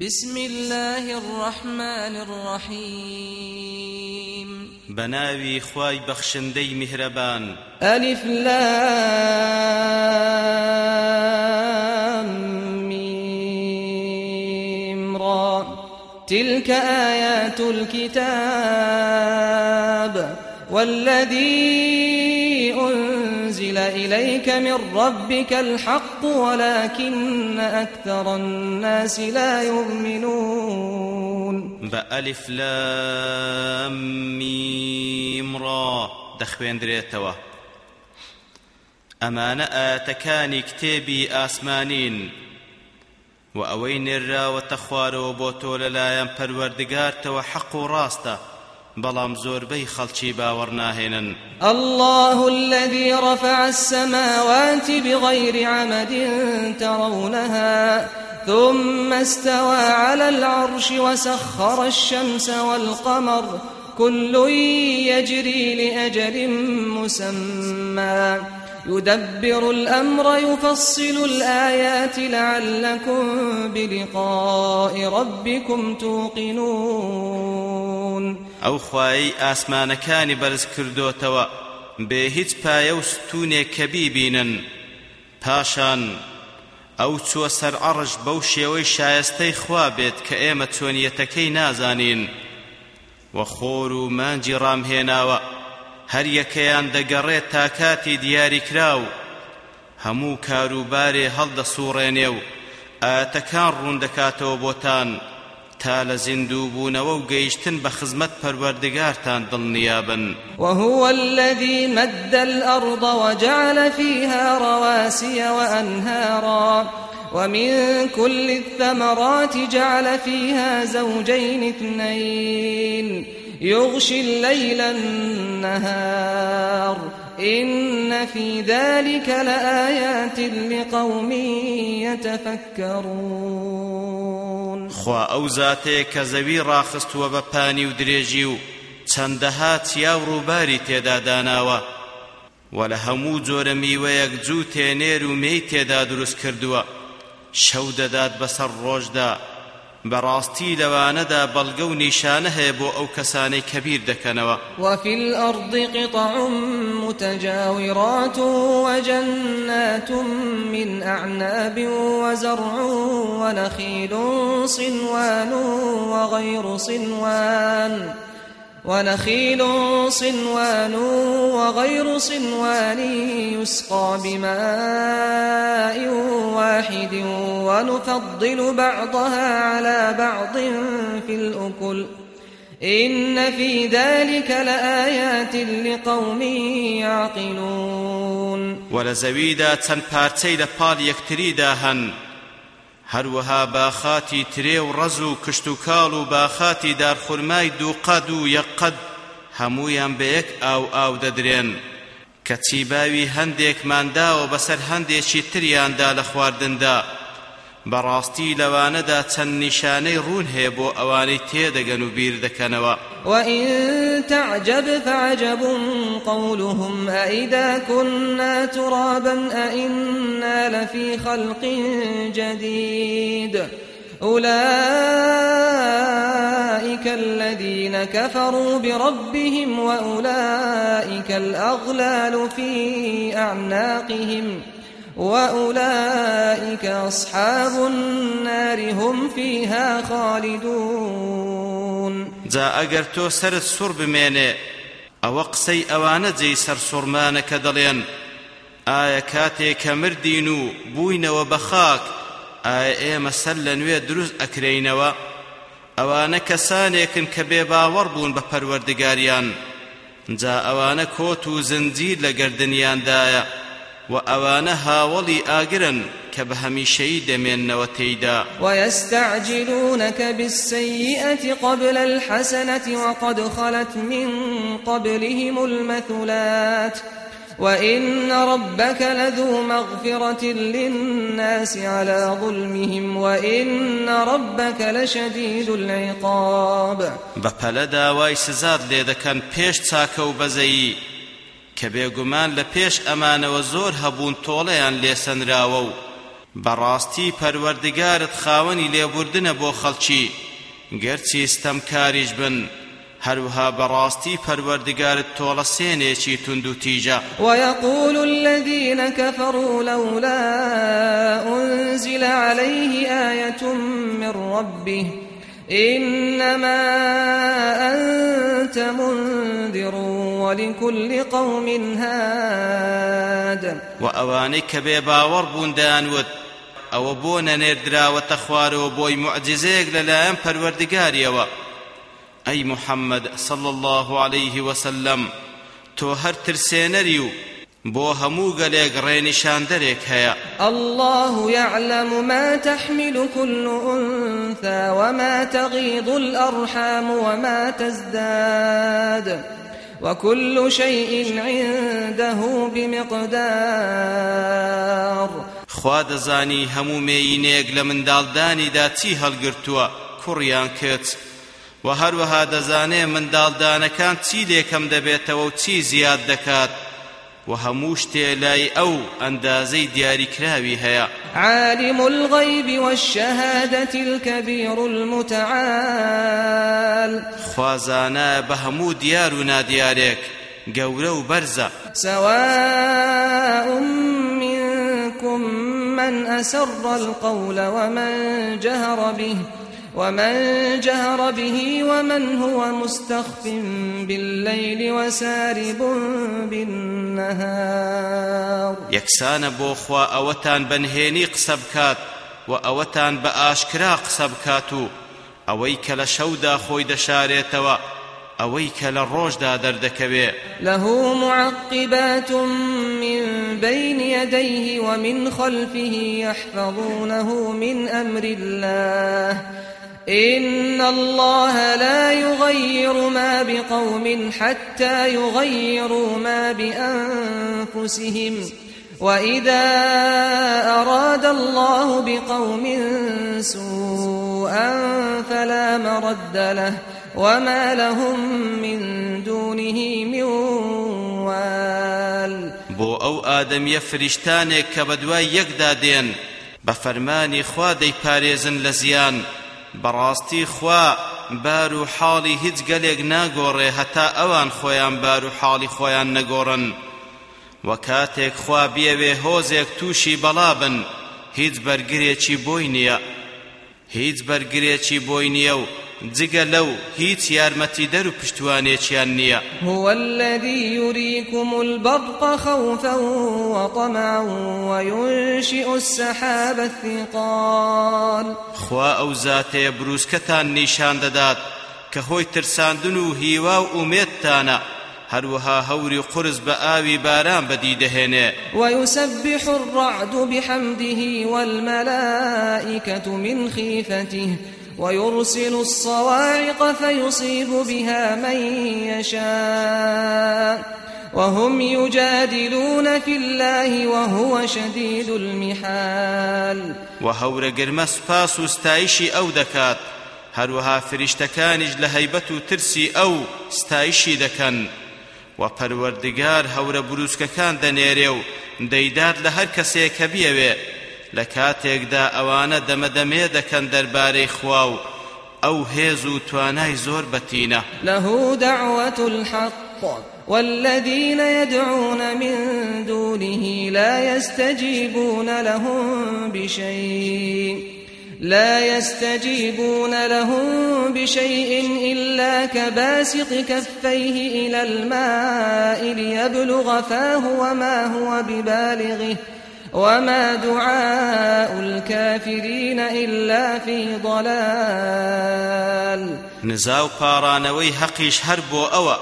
بسم الله الرحمن الرحيم. بناوي خواي بخشندي مهربان. ألف لام ميم را. تلك آيات الكتاب والذي أنزل إليك من ربك الحق ولكن أكثر الناس لا يؤمنون. بألف لام ميم را. دخوين دريتوا. أمان آتكاني كتابي آسمانين. وأوين الرا وتخوار وبوتو للايام پروردگار حق راسته بەڵام زۆربەی خەڵکی باوەڕ ناهێنن. الله الذي رفع السماوات بغير عمد ترونها ثم استوى على العرش وسخر الشمس والقمر كل يجري لأجل مسمى. يدبر الأمر يفصل الآيات لعلكم بلقاء ربكم توقنون. ئەو خوایی ئاسمانەکانی بەرز کردوتەوە بێ هیچ پایە و ستونێک کە بیبینن پاشان ئەو چووە سەر عەڕش بەو شێوەی شایستەی خوا بێت کە ئێمە چۆنیەتەکەی نازانین. وە هەر یەکەیان دەگەڕێت تا کاتی دیاریکراو. هەموو کاروبارێ هەڵدەسوڕێنێ و ئاتەکان ڕوون دەکاتەوە بۆتان. تا لزندو بونەوە و گەیشتن بە خزمەت پەروەردگارتان دڵنیابن. وهو الذي مد الأرض وجعل فيها رواسي وأنهارا. ومن كل الثمرات جعل فيها زوجين اثنين. يغشي الليل النهار. إن في ذلك لآيات لقوم يتفكرون. خوا ئەو زاتەیە کە زەوی ڕاخستووە بە پانی و درێژی و چەندەها چیا ڕووباری تێدا داناوە و لە هەموو جۆرە میوەیەک جووتی نێر و مێی تێدا دروست بەڕاستی لەواندا بەڵگەو نیشانە بۆ ئەو کەسانەی کە بیر دەکەنەوە وفي الأرض قطع متجاورات وجنات من أعناب وزرع ونخيل صنوان وغير صنوان. ونخيل صنوان وغير صنوان يسقى بماء واحد ونفضل بعضها على بعض في الأكل. إن في ذلك لآيات لقوم يعقلون. ولزويدا تنبارتي لپال يكتريدا هن هەروەها باخاتی ترێ و ڕەز و کشت و کاڵ و باخاتی دارخورمای دووقەد و یەقەد هەموویان بە یەک ئاو ئاو دەدرێن. کە چیباوی هەندێکمانداوە بەسەر هەندێکی تریاندا لە خواردندا. بەڕاستی لەوانەدا چەند نیشانەی ڕوون هەیە بۆ ئەوانەی تێدەگەن و بیر دەکەنەوە وإن تعجب فعجب قولهم أئذا كنا ترابا أئنا لفي خلق جديد. أولئك الذين كفروا بربهم وأولئك الأغلال في أعناقهم ۖ. وأولئك أصحاب النار هم فيها خالدون جا ئەگەر تۆ سەرت سوڕ بمێنێ ئەو قسەی ئەوان جێی سەرسوڕمانە کە دەڵێن آية كاتي كمردينو بوين وبخاك آية إيما سلن ويدرز أكرينوا ئەوانە کەسانێکن کە بێ باوەڕ بوون بە پەروەردگاریان. جا ئەوانە کۆت و زنجیر لە گردنیاندایە. وأوان هاولي آقرا كبهمي شيد من نوتيدا ويستعجلونك بالسيئة قبل الحسنة وقد خلت من قبلهم المثلات. وإن ربك لذو مغفرة للناس على ظلمهم وإن ربك لشديد العقاب. بپلدا واي سزاد لێ كان پێش چاکە و کە بێگومان لە پێش ئەمانەوە زۆر هەبوون تۆڵەیان لێسەنراوە و بەڕاستی پەروەردگارت خاوەنی لێبوردنە بۆ خەڵکی. گەرچی ستەمکاریش بن هەروها بەڕاستی پەروەردگارت تۆڵە سێنێکی تند و تیژە. ويقول الذين كفروا لولا أنزل عليه آية من ربه إنما أنت منذر ولكل قوم هاد. وأوانيك بباور بوندان ود ئەوە بۆ نەنێردراوەتە خوارەوە بۆی معجزەیەک لەلایەن پەروەردگاریەوە ئەی محەممەد صل الله عليه وسلم تۆ هەر ترسێنەری و بۆ هەموو گەلێک ڕێنیشاندەرێک هەیە الله يعلم ما تحمل كل أنثى وما تغيض الأرحام وما تزداد. وكل شيء عنده بمقدار. خوا دەزانی هەموو مێینێک لە منداڵدانیدا چی هەڵگرتووە؟ کوڕیان کرد. و هەروەها دەزانێ منداڵدانەکان چی لێکەم دەبێتەوە و چی زیاد دەکات. و هەموو شتێ لای ئەو ئەندازەی دیاریکراوی هەیە. عالم الغيب والشهادة الكبير المتعال. خوازانە بە هەموو دیار و نادیارێک گەورە و بەرزە. سواء منكم من أسر القول ومن جهر به. ومن جهر به ومن هو مستخف بالليل وسارب بالنهار. یەکسانە بۆ خوا ئەوەتان بەنهێنی قسە بکات و ئەوەتان بە ئاشکرا قسە بکات و ئەوەی کە لە ڕۆژدا دەردەکەوێ. له معقبات من بين يديه ومن خلفه يحفظونه من أمر الله. إن الله لا يغير ما بقوم حتى يغيروا ما بأنفسهم. وإذا أراد الله بقوم سوءا فلا مرد له. وما لهم من دونه من وال. ئەو ئادەمیە فریشتانێک کە بە دوای یەکدا دێن بە فەرمانی بەڕاستی خوا بار و حاڵی هیچ گەلێک ناگۆڕێ هەتا ئەوان خۆیان بار و حاڵی خۆیان نەگۆڕن. و کاتێک خوا بیەوێ هۆزێک تووشی بەڵا بن هیچ بەرگرێکی بۆی نییە. هیچ بەرگرێکی بۆی نییە و جگە لەو هیچ یارمەتی دەر و پشتوانێکیان نییە. هو الذي يريكم البرق خوفا وطمعا وينشئ السحاب الثقال. خوا ئەو زاتەیە بروسکەتان نیشان دەدات کە هۆی ترساندن و هیوا و ئومێدتانە. هەروەها هەوری قرس بە ئاوی باران بەدی دەهێنێ ويسبح الرعد بحمده والملائكة من خيفته ويرسل الصواعق فيصيب بها من يشاء وهم يجادلون في الله وهو شديد المحال. وهور گرمە سپاس و ستایشی ئەو دەکات هەروەها فریشتەکانیش لە هەیبەت و ترسی ئەو ستایشی دەکەن. و پەروەردگار هەورە بروسکەکان دەنێرێ و دەیدات لە هەر کەسێک کە بیەوێ. لە کاتێکدا ئەوانە دەمەدەمێ دەکەن دەربارەی خوا و ئەو هێز و توانای زۆر بەتینە. له دعوة الحق والذين يدعون من دونه لا يستجيبون لهم بشيء لا يستجيبون لهم بشيء إلا كباسط كفيه إلى الماء ليبلغ فاه وما هو ببالغه وما دعاء الكافرين إلا في ضلال. نزاو پارانەوەی حەقیش هەر بۆ ئەوە.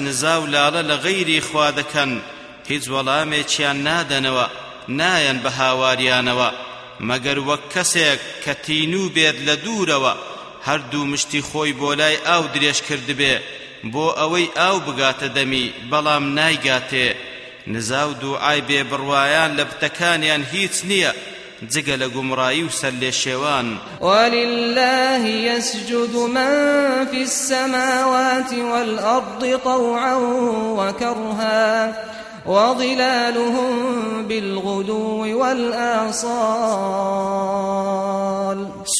نزاو لاڵە لە غەیری خوا دەکەن هیچ وەڵامێکیان هاواریانەوە. مەگەر وەک کەسێک کە تینوو بێت لە دوورەوە هەردوو مشتی خۆی بۆ لای ئاو درێژ کردبێ بۆ ئەوەی ئاو بگاتە دەمی بەڵام نایگاتێ. نزاو دوعای بێبڕوایان لە بتەکانیان هیچ نییە جگە لە گومڕایی و سەر لێ شێوان. ولله يسجد من في السماوات والأرض طوعا وكرها. وظلالهم بالغدو والآصال.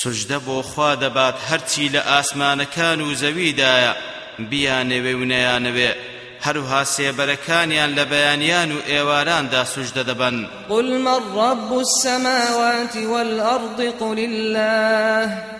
سجدە بۆ خوا دەبات هەرچی لە ئاسمانەکان و زەویدایە. بیانەوێ و نەیانەوێ هەروها سێبەرەکانیان لە بەیانیان و ئێواراندا سوژدە دەبەن قل من رب السماوات والأرض قل الله.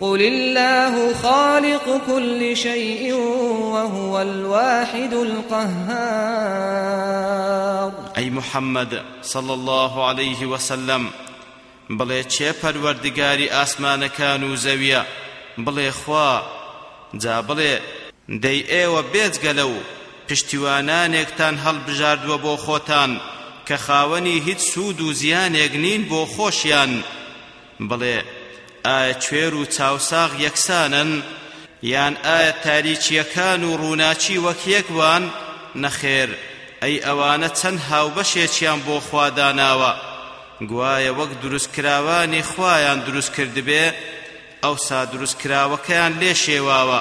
قل الله خالق كل شيء وهو الواحد القهار. أي محمد صلى الله عليه وسلم بڵێ چێ پەروەردگاری ئاسمانەکان و زەویە بڵێ خوا جا بڵێ دەی ئێوە بێجگەلە و پشتیوانانێکتان هەڵبژاردووە بۆ خۆتان کە خاوەنی هیچ سوود و زیانێک نین بۆ خۆشیان بڵێ ئایا کوێر و چاوساغ یەکسانن؟ یان ئایا تاریچیەکان و ڕووناچی وەک یەکوان؟ نەخێر ئەی ئەوانە چەند هاوبەشێکیان بۆ خوا داناوە. گوایە وەک دروستکراوانی خوایان دروست کردبێ ئەوسا دروستکراوەکەیان لێ شێواوە.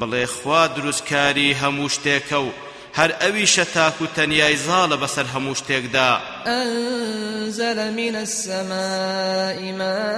بڵێ خوا دروستکاری هەموو شتێکە و هر ئەویشە شتاك تەنیای زاڵە بەسەر هەموو شتێکدا. أنزل من السماء ماء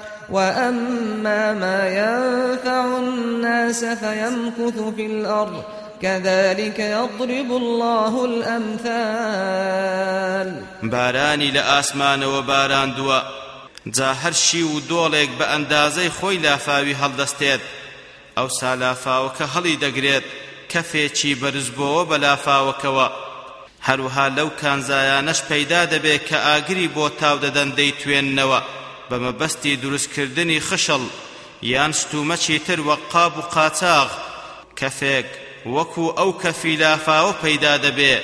وأما ما ينفع الناس فيمكث في الأرض كذلك يضرب الله الأمثال. باراني لآسمان وباران دوا. جا هەرشی و دۆڵێک بە ئەندازەی خۆی لافاوی هەڵدەستێت. ئەو سالافاوەکە هەڵی دەگرێت کەفێکی بەرزبەوە بە لافاوەکەوە. هەروها لەو کانزایانەش پەیدا دەبێت کە ئاگری بۆ تاو دەدەن دەیتوێننەوە بە مەبەستی دروستکردنی خشەڵ یان ستومەچی تر وە قاب و قاچاغ کەفێک وەکو ئەو کەفی لافاوە پەیدا دەبێ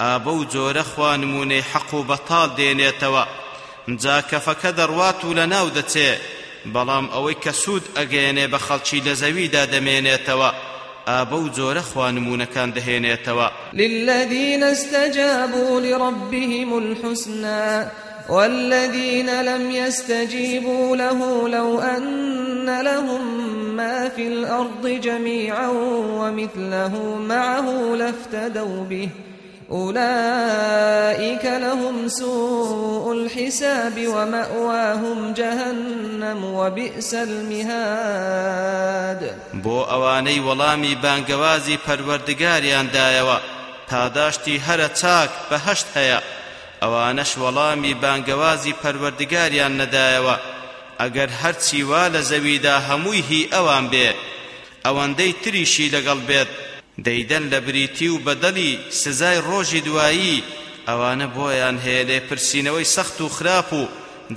ئابە و جۆرە خوا نمونەی حەق و بەتاڵ دێنێتەوە. جا کەفەکە دەڕوات و لە ناو دەچێت بەڵام ئەوەی کە سوود ئەگەێنێ بە خەڵکی لە زەویدا دەمێنێتەوە. ئابە و جۆرە خوانمونەکان دەهێنێتەوە. للذين استجابوا لربهم الحسنى والذين لم يستجيبوا له لو أن لهم ما في الأرض جميعا ومثله معه لافتدوا به. أولئك لهم سوء الحساب ومأواهم جهنم وبئس المهاد. بو اواني ولامي بانگوازي پروردگاريان دايوا پاداشتی هەرە چاک بەهشت هەیە. ئەوانەش وەڵامی بانگەوازی پەروەردگاریان نەدایەوە. ئەگەر هەرچی وا لە زەویدا هەمووی هی ئەوان بێ ئەوەندەی تریشی لەگەڵ بێت. دەیدەن لە بریتی و بەدەلی سزای ڕۆژی دوایی ئەوانە بۆیان هەیە لێ پرسینەوەی سەخت و خراپ و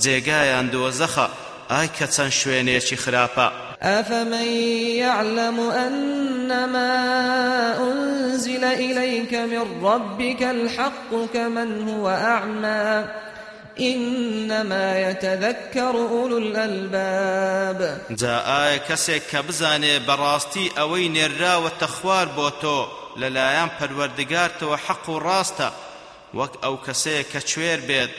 جێگایان دۆزەخە. ئای کە چەند شوێنێکی خراپە. أفمن يعلم أنما أنزل إليك من ربك الحق كمن هو أعمى؟ إنما يتذكر أولو الألباب. جاء آية كسي كبزاني براستي أوي نرا وتخوار بوتو للايان پروردگار تو حق راستا وك أو كسي كچوير بيت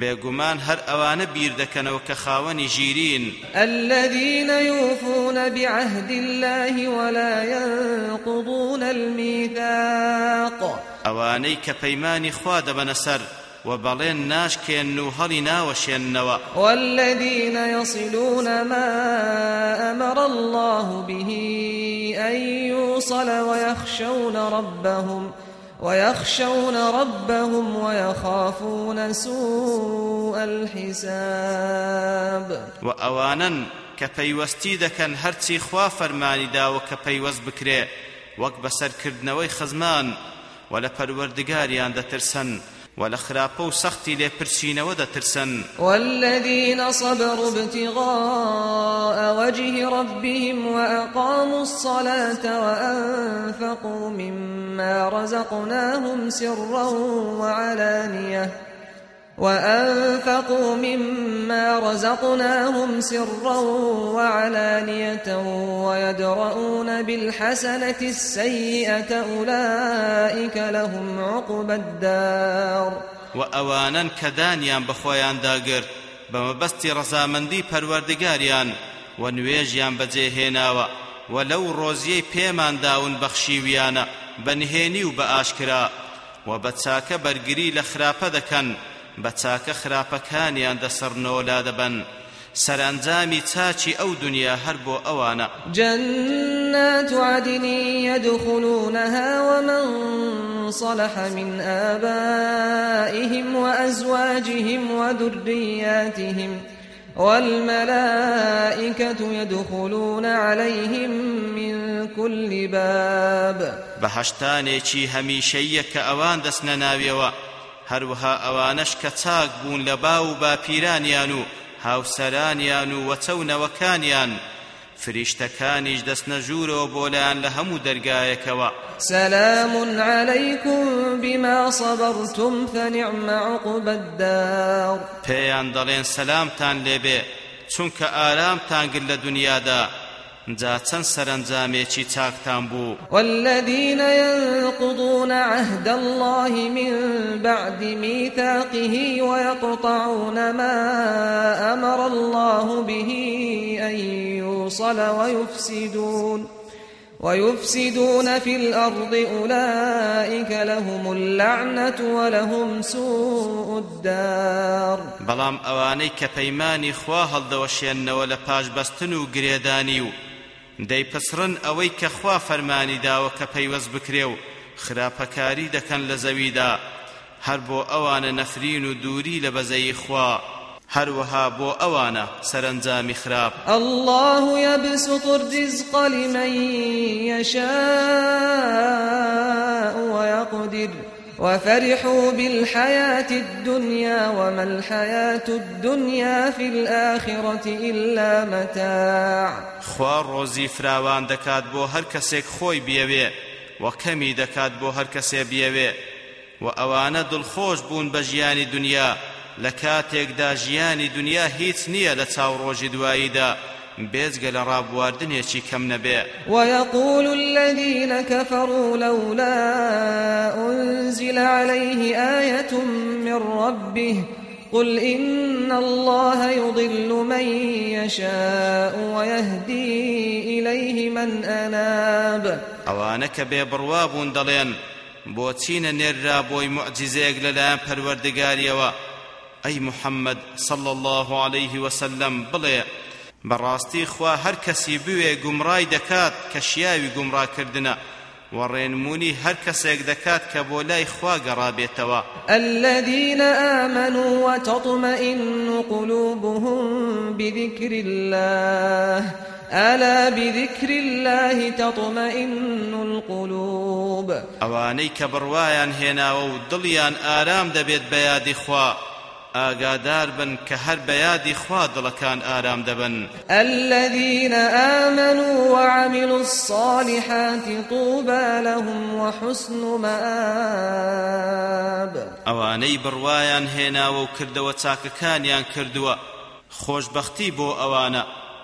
بێگومان هەر ئەوانە بیر دەکەنەوە کە خاوەنی ژیرین. الذين يوفون بعهد الله ولا ينقضون الميثاق. ئەوانەی کە پەیمانی خوا دەبەنە سەر وبلين ناش كينو هلنا وشينوا والذين يصلون ما أمر الله به أن يوصل ويخشون ربهم. ويخشون ربهم ويخافون سوء الحساب. وأوانا كبيوستي دكن هرتي خوا فرماني داو كبيوز بكري وەک بەسەرکردنەوەی خزمان و لە پەروەردگاریان دەترسن ولا خراپە و سەختی پرسینەوە دەترسن والذين صبروا ابتغاء وجه ربهم وأقاموا الصلاة وأنفقوا مما رزقناهم سرا وعلانية وأنفقوا مما رزقناهم سرا وعلانية ويدرؤون بالحسنة السيئة أولئك لهم عقبى الدار وأوانا كدانيان بخويان داقر بمبستي رزامندي پروردگاريان ونويجيان بجيهناوا ولو روزيي پيمان داون بخشيويانا بنهيني وبآشكرا وبتساك برگري لخرافة دكن بە چاکە خراپەکانیان دەسەرنەوە لا دەبەن سەرنجامی چاچی ئەو دنیا هەر بۆ ئەوانە. جنات عدن يدخلونها ومن صلح من آبائهم وأزواجهم وذرياتهم. والملائكة يدخلون عليهم من كل باب. بەهشتانێکی هەمیشەیە کە ئەوان دەستنە ناویەوە هەروەها ئەوانەش کە چاک بوون لە باو و باپیرانیان و هاوسەرانیان و وەچەونەوەکانیان فریشتەکانیش دەستنە ژوورەوە بۆ لایەن لە هەموو دەرگایەکەوە. سلام عليكم بما صبرتم فنعم عقب الدار. پێیان دەڵێن سەلامتان لێبێ چونکە ئارامتان گر لە دنیادا. جا چەند سەرنجامێکی چاکتان بوو. والذين ينقضون عهد الله من بعد ميثاقه ويقطعون ما أمر الله به أن يوصل ويفسدون. ويفسدون في الأرض أولئك لهم اللعنة ولهم سوء الدار. بلام أواني كبيماني خواه الدوشين ولا باش بستنو قريدانيو دەیپسرن ئەوەی کە خوا فەرمانی داوە کە پەیوەست بکرێ و خراپەکاری دەکەن لە زەویدا. هەر بۆ ئەوانە نەفرین و دووری لە بەزەی خوا. هەروەها بۆ ئەوانە سەرنجامی خراپ. الله يبسط الرزق لمن يشاء ويقدر. وفرحوا بالحياة الدنيا وما الحياة الدنيا في الآخرة إلا متاع. خوار روزي فراوان دكات بو هر كسيك خوي بيوي وكمي دكات بو هر كسي بيوي وأوانا دل خوش بون بجياني دنيا لكاتيك دا جياني دنيا هيت نية لتاو روجي دوائي بێزگە لە ڕابواردنێکی کەم نەبێ ويقول الذين كفروا لولا أنزل عليه آية من ربه قل إن الله يضل من يشاء ويهدي إليه من أناب. أوانك ببرواب دلين. بوتين نرى بوي معجزيك للا پروردگاريوا. أي محمد صلى الله عليه وسلم بلي. بەڕاستی خوا هەر کەسی بوێ گومڕای دەکات کە شیاوی گومڕاکردنە وڕێنمونی هەر کەسێک دەکات کە بۆ لای خوا گەڕابێتەوە. الذين آمنوا وتطمئن قلوبهم بذكر الله. ألا بذكر الله تطمئن القلوب. أواني كبروايان هنا ودليان آرام دبيت بيادي خوا. ئاگادار بن کە هەر بە یادی خوا دڵەکان ئارام دەبن. الذين آمنوا وعملوا الصالحات طوبى لهم وحسن مآب. ئەوانەی بڕوایان هێناوە و کردەوە چاکەکانیان کردووە. خۆشببختی بۆ ئەوانە.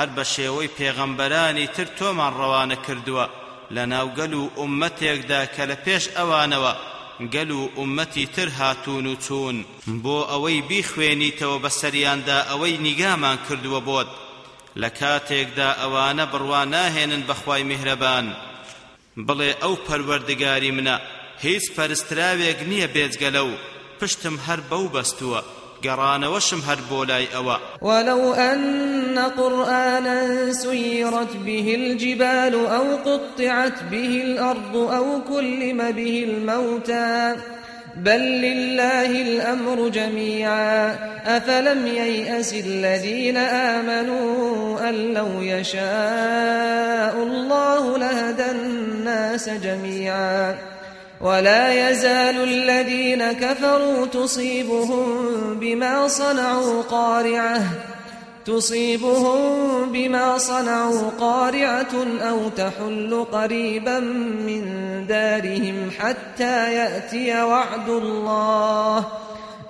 هەر بە شێوەی پێغەمبەرانی تر تۆمان ڕەوانە کردووە. لە ناوگەل و ئومەتێکدا کە لە پێش ئەوانەوە گەل و ئومەتی تر هاتوون و چوون. بۆ ئەوەی بیخوێنیتەوە بەسەریاندا ئەوەی نیگامان کردووە بۆت. لە کاتێکدا ئەوانە بڕوا ناهێنن بەخوای میهرەبان. بڵێ ئەو پەروەردگاری منە هیچ پەرستراوێک نییە بێجگەلە و پشتم هەر بەو بەستووە. گەڕانەوەشم هەر بۆ لای ئەوە. ولو أن قرآنا سيرت به الجبال أو قطعت به الأرض أو كلم به الموتى. بل لله الأمر جميعا. أفلم ييأس الذين آمنوا أن لو يشاء الله لهدى الناس جميعا. ولا يزال الذين كفروا تصيبهم بما صنعوا قارعة تصيبهم بما صنعوا قارعة أو تحل قريبا من دارهم حتى يأتي وعد الله.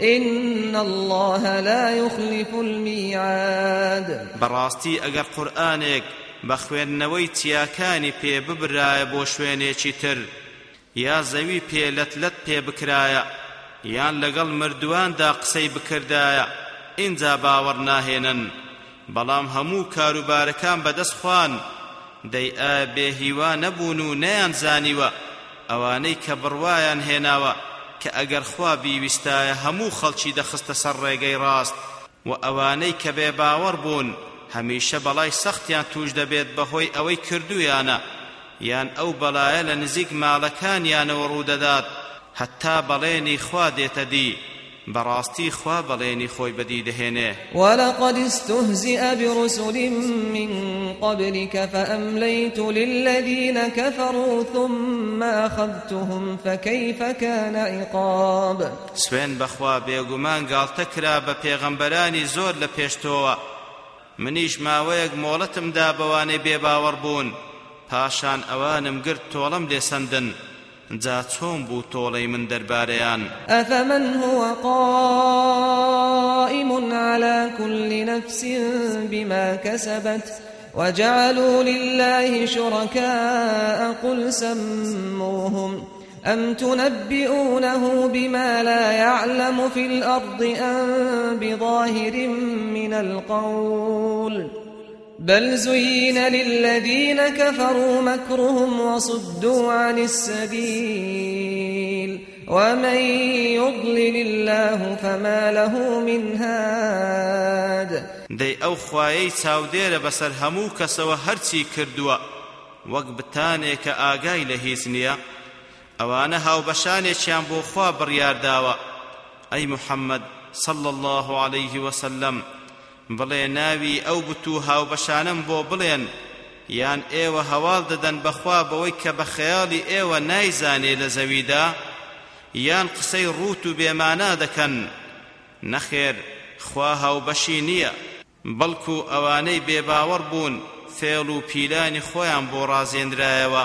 إن الله لا يخلف الميعاد. براستي أجر قرآنك بخوێندنەوەی تیاکانی پێ ببرایە بۆ شوێنێکی تر یا زەوی پێلەتلەت پێ بکرایە یان لەگەڵ مردوواندا قسەی بکردایە ئینجا باوەڕ ناهێنن. بەڵام هەموو کاروبارەکان بەدەست خوان. دەی ئا بێهیوا نەبوون و نەیان زانیوە. ئەوانەی کە بڕوایان هێناوە کە ئەگەر خوا بیویستایە هەموو خەڵکی دەخستە سەر ڕێگەی ڕاست. و ئەوانەی کە بێ باوەڕ بوون هەمیشە بەڵای سەختیان توش دەبێت بەهۆی ئەوەی کردویانە یان ئەو بەلایە لە نزیک ماڵەکانیانەوە ڕوودەدات هەتا بەڵێنی خوا دێتە دی براستي خوا بليني خوي بدي دهينه ولقد استهزئ برسل من قبلك فأمليت للذين كفروا ثم أخذتهم فكيف كان عقاب سوين بخوا بيغمان قال تكرا بپیغمبرانی زور لپیشتوا منیش ماوەیەک مۆڵەتم دا بەوانەی بێباوەڕ بوون. پاشان ئەوانم گرت تۆڵم لێسەندن جا چۆن بوو تۆڵەی من دەربارەیان؟ ئەفەمن هو قائم على كل نفس بما كسبت وجعلوا لله شركاء قل سموهم أم تنبئونه بما لا يعلم في الأرض أم بظاهر من القول؟ بل زين للذين كفروا مكرهم وصدوا عن السبيل. ومن يضلل الله فما له من هاد. دەی ئەو خوایەی چاودێرە بەسەر هەموو کەسەوە هەرچی کردووە. وەک بتانێکە ئاگای لە هیچ نییە. ئەوانە هاوبەشانێکیان بۆ خوا بڕیارداوە. ئەی محەممەد صلى الله عليه وسلم بڵێ ناوی ئەو بتو هاوبەشانم بۆ بڵێن. یان ئێوە هەواڵ دەدەن بەخوا بەوەی کە بە خەیاڵی ئێوە نایزانێ لە زەویدا یان قسەی ڕوت و بێمانا دەکەن. نەخێر خوا هاوبەشی نییە. بەڵکو ئەوانەی بێباوەڕ بوون فێڵ و پیلانی خۆیان بۆ ڕازێنرایەوە.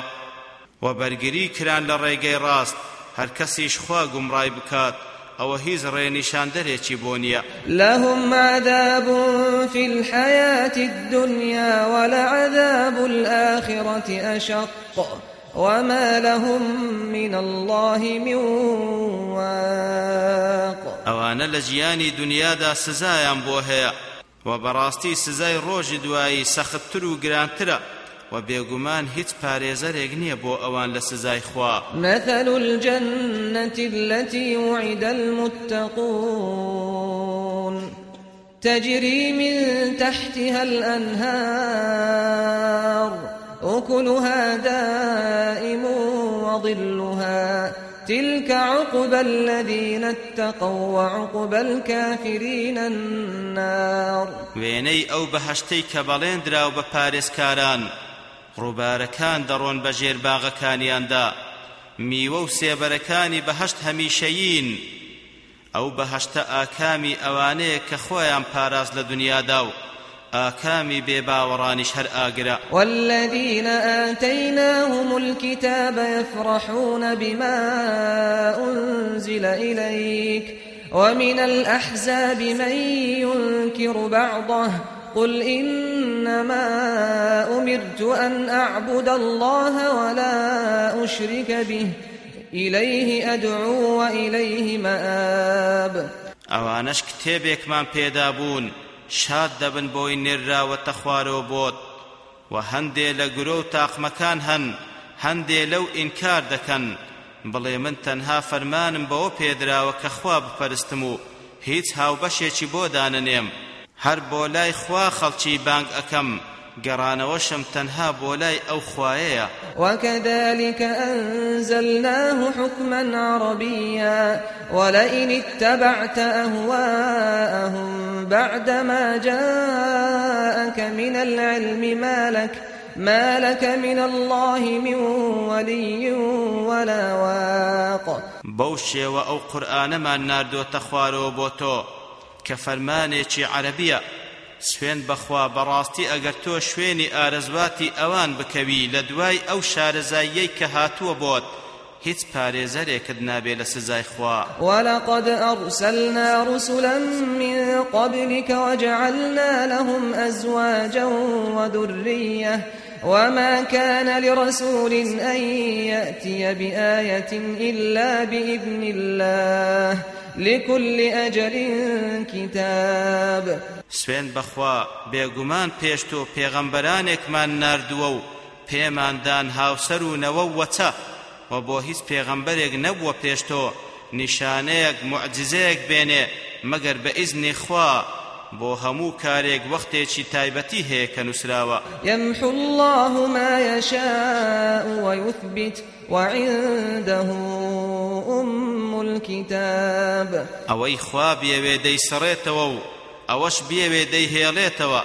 و بەرگری کران لە ڕێگەی ڕاست هەر کەسیش خوا گومڕای بکات. ئەوە هیچ ڕێنیشاندەرێکی بۆ نییە. لهم عذاب في الحياة الدنيا ولعذاب الآخرة أشق وما لهم من الله من واق. ئەوانە لە ژیانی دنیادا سزایان بۆ هەیە و بەڕاستی سزای ڕۆژی دوایی سەختتر و گرانترە. وبيغمان هيت پارێزەرێک نییە بۆ ئەوان لە سزای خوا. مثل الجنة التي وعد المتقون. تجري من تحتها الأنهار. أكلها دائم وظلها. تلك عقبى الذين اتقوا وعقبى الكافرين النار. ويني أو بهشتي كبالين دراو بباريس كاران ڕووبارەکان دەڕۆن بە ژێر باغەکانیاندا میوە و سێبەرەکانی بەهەشت هەمیشەیین. ئەو بەهەشتە ئاکامی ئەوانەیە کە خۆیان پاراز لە دنیادا و آكامي بباورانش هر آقرا والذين آتيناهم الكتاب يفرحون بما أنزل إليك ومن الأحزاب من ينكر بعضه قل إنما أمرت أن أعبد الله ولا أشرك به. إليه أدعو وإليه مآب. ئەوانش کتێبێکمان پێدا بوون شاد دەبن بۆی نێراوەتە خوارەوە بۆت. و هەندێ لە گرۆ و تاقمەکان لەو ئینکار دەکەن. بڵێ من تەنها فەرمانم بەوە پێدراوە کە خوا بپەرستم و هیچ هاوبەشێکی بۆ هەر بۆ لای خوا خەڵکی بانگ ئەەکەم گەڕانەوەشم تەنها بۆ لای ئەو خوایەیە. وكذلك أنزلناه حكما عربيا ولئن اتبعت أهواءهم بعدما جاءك من العلم ما لك ما لك من الله من ولي ولا واق. بوشي وأو قرآن ما ناردو تخوارو بوتو كفرماني عربية سوێن بەخوا بەڕاستی ئەگەر تۆ شوێنی ئارەزواتی ئەوان بکەوی لە دوای ئەو شارەزاییەی کە هاتووە بۆت هیچ پارێزەرێکت نابێ لە سزای خوا. ولقد أرسلنا رسلا من قبلك وجعلنا لهم أزواجا وذرية وما كان لرسول أن يأتي بآية إلا بإذن الله. لكل أجل كتاب سوێن بەخوا بێگومان پێش تۆ پێغەمبەرانێکمان ناردووە و پێماندان هاوسەر و نەوە وەچە و بۆ هیچ پێغەمبەرێک نەبووە پێش تۆ نیشانەیەک معجزەیەک بێنێ مەگەر بە ئیزنی خوا بۆ هەموو کارێک وەختێکی تایبەتی هەیە کە نووسراوە. يمحو الله ما يشاء ويثبت وعنده أم الكتاب. أوي خوا بيوي دي سريتوا أوش بيوي دي هيليتوا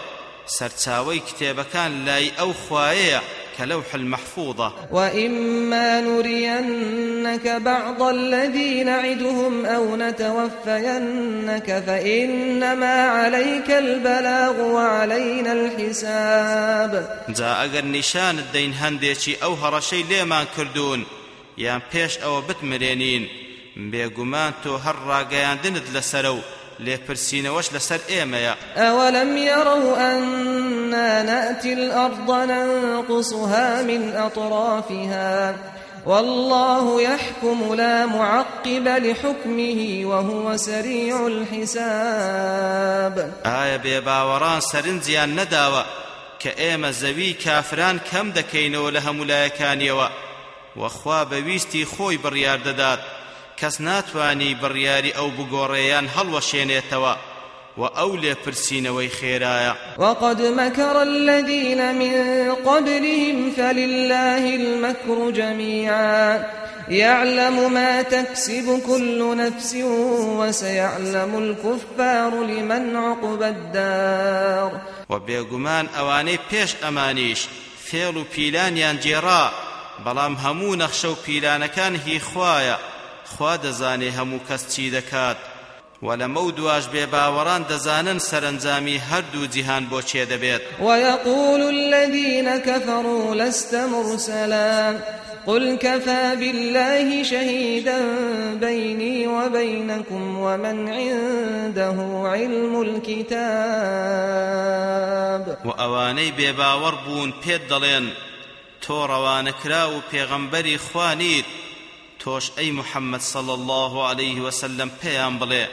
سرتاوي كتابكان لاي أو خوايا كلوح المحفوظة. وإما نرينك بعض الذي نعدهم أو نتوفينك فإنما عليك البلاغ وعلينا الحساب. جا أجر نشان الدين هنديشي أو هرشي ليمان كردون يان بيش أو بتمرينين بيقومان تو هر راقيان دند لسرو. لێپرسینەوەش لەسەر ئێمەیە ئەوەلم يروا أنا نأتي الأرض ننقصها من أطرافها؟ والله يحكم لا معقب لحكمه وهو سريع الحساب. آية نەداوە کە ئێمە زەوی کافران کەم دەکەینەوە لە هەمولایەکانیەوە وەخوا بەویستی خۆی بڕیار دەدات کەس ناتوانی بڕیاری ئەو بگۆڕێیان هەڵوەشێنێتەوە وأو لبرسينوي خيرايا وقد مكر الذين من قبلهم فلله المكر جميعا. يعلم ما تكسب كل نفس وسيعلم الكفار لمن عقب الدار. وبيغمان أواني بيش أمانيش فێڵ و پیلانیان جێڕا بەڵام هەموو نەخشە و پیلانەکان هی خوایە. خوا دەزانێ هەموو کەس چی دەکات. و لە مەو دواش بێ باوەڕان دەزانن سەرنجامی هەردوو جیهان بۆ چێ دەبێت. ويقول الذين كفروا لست مرسلا قل كفى بالله شهيدا بيني وبينكم ومن عنده علم الكتاب وأواني بێباوەڕ بوون پێت دەڵێن تۆ ڕەوانەکرا و پێغەمبەری خوانیت تۆش ئەی محەممەد صل الله عليه وسلم پێیان بڵێ.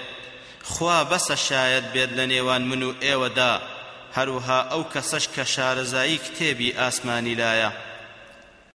خوا بەسە شاید بێت لە نێوان من و ئێوەدا هەروها ئەو کەسەش کە شارەزایی کتێبی ئاسمانی لایە.